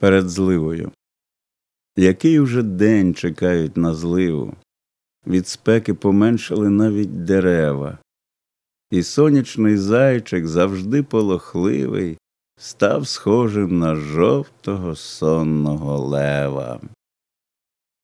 перед зливою. Який уже день чекають на зливу, від спеки поменшали навіть дерева, і сонячний зайчик завжди полохливий, став схожим на жовтого сонного лева.